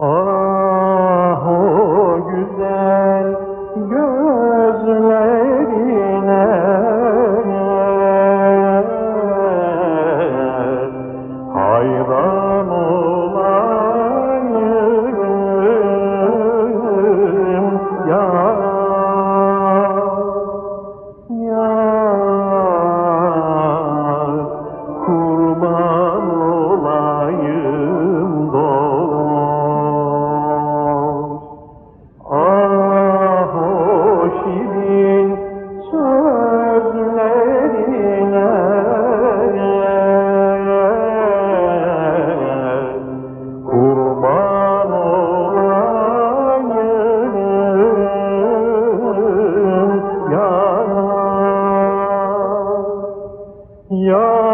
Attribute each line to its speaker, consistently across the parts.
Speaker 1: Ah o güzel gözlerine hayran Ya. Yeah.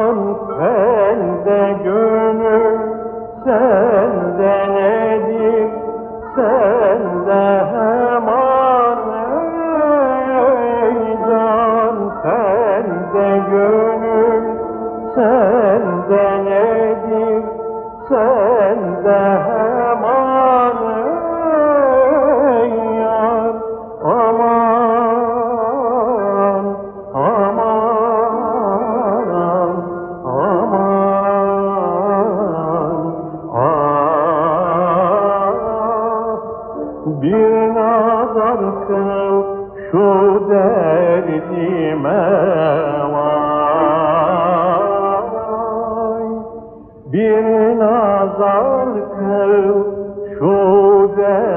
Speaker 1: sende gönül sende nedir Sende hemen ey can sende gönül sende nedir sende bir nazar kıl şu derdime vay. Bir nazar kıl şu derdime